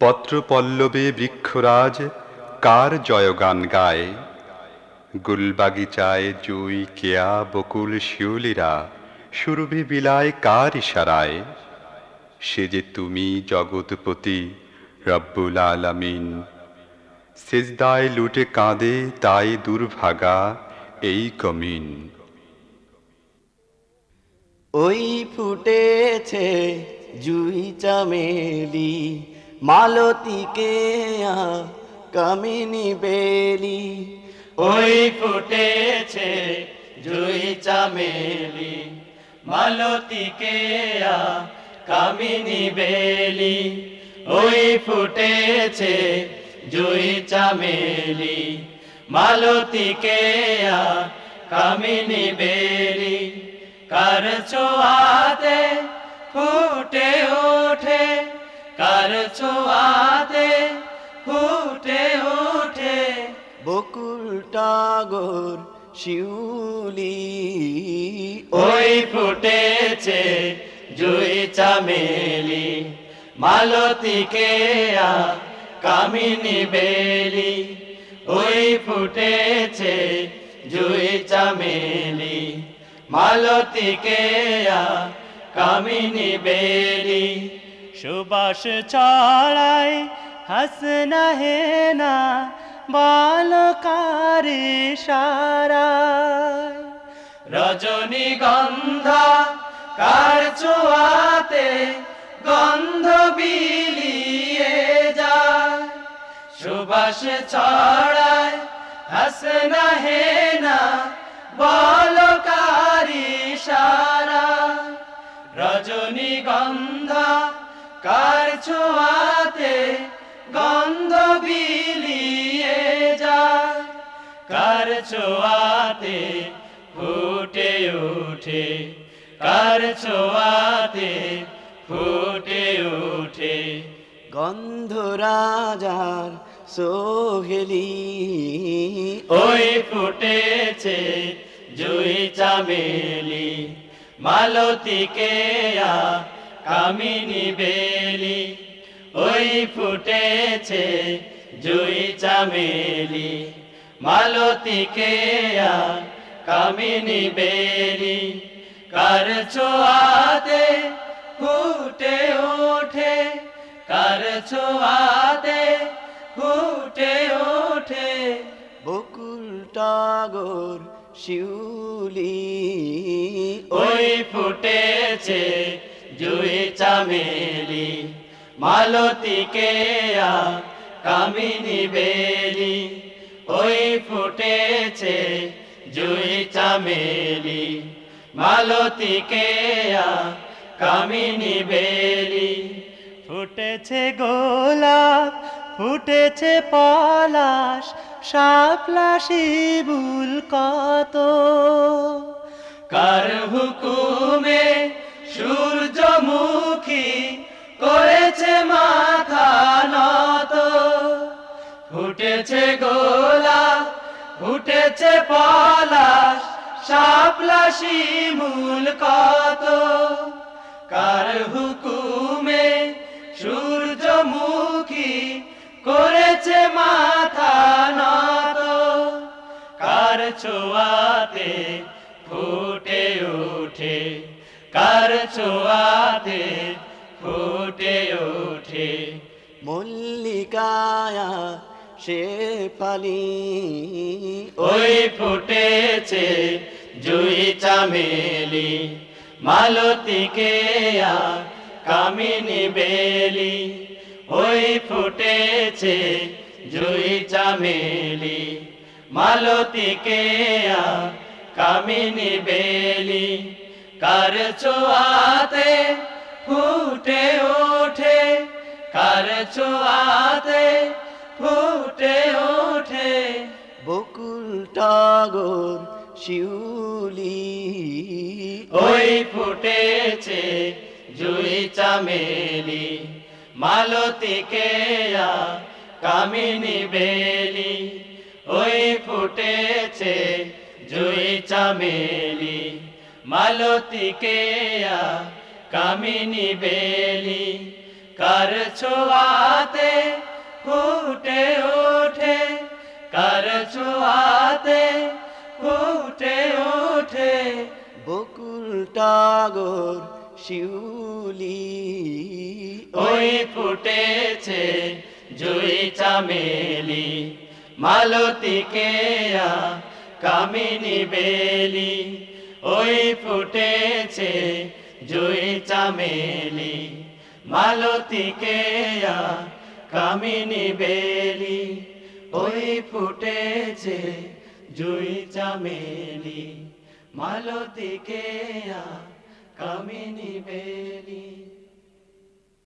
পত্র পল্লবে বৃক্ষরাজ, কার জয়গান গায়? গুলবাগিচায় জুই, কেয়া, বকুল, শিউলিরা, সুরভি বিলায়, কার ইশারায়? সে যে তুমি জগৎপতি, রব্বুল আলামিন। সেজদায় লুটে কাঁদে, তাই দুর্ভাগা এই কমিন। ওই ফুটেছে জুই চামেলি মালতীকে কামিনী বেলি, ওই ফুটেছে জুই চামেলি। মালতীকে কামিনী বেলি, ওই ফুটেছে জুই চামেলি। মালতীকে কামিনী বেলি, কার ছোয়াতে ফুটে ছোয়াতে ফুটে ওঠে বকুল টাগর শিউলি। ওই ফুটেছে জুই চামেলি মালতীকে কামিনী বেলি। ওই ফুটেছে জুই চামেলি মালতীকে কামিনী বেলি। সুবাস ছড়ায় হাসনা হেনা, বালকারে সারা রজনীগন্ধা কার ছোঁয়াতে গন্ধ বিলিয়ে যায়। সুবাস ছড়ায় হাসনা হেনা, বলকারি সারা রজনীগন্ধা কার ছোঁয়াতে গন্ধ বিলিয়ে যায়? কার ছোঁয়াতে ফুটে ওঠে কার ছোঁয়াতে ফুটে ওঠে গন্ধ রাজার সোহেলি। ওই ফুটেছে জুই চামেলি। মালতীকে কামিনী বেলি ওই ফুটেছে জুই চামেলি মালতীকে কামিনী বেলি কার ছোয়াতে ফুটে ওঠে, কার ছোয়াতে ফুটে ওঠে, বকুল টাগর শিউলি, ওই ফুটেছে জুই চামেলি মালতীকে কামিনী বেলি, ওই ফুটেছে জুই চামেলি, মালতীকে কামিনী বেলি। ফুটেছে গোলাপ, ফুটেছে পলাশ, শাপলা শিবুল কত, কার হুকুমে ফুটেছে গোলা, ফুটেছে পলাশ, শাপলা শিমুল কত? কার হুকুমে সূর্যমুখী করেছে মাথা নত? কার ছোয়াতে ফুটে ওঠে, কার ছোয়াতে ফুটে ওঠে? মল্লিকায়া সে পালি ওই ফুটেছে জুই চামেলি, মালতীকে কামিনী বেলি। ওই ফুটেছে জুই চামেলি, মালতীকে কামিনী বেলি। কার ছোয়াতে ফুটে ওঠে, কার ছোয়াতে ফুটে ওঠে। বকুল টাগর শিউলি। ওই ফুটেছে জুই চামেলি মালতীকে কামিনী বেলি। ওই ফুটেছে জুই চামেলি মালতীকে কামিনী বেলি। কার ছোঁয়াতে টাগর শিউলি। ওই ফুটেছে জুই চামেলি মালতী কেয়া কামিনী বেলি। ওই ফুটেছে জুই চামেলি মালতী কেয়া কামিনী বেলি। ওই ফুটেছে জুই চামেলি মালতী কেয়া কামিনী বেলি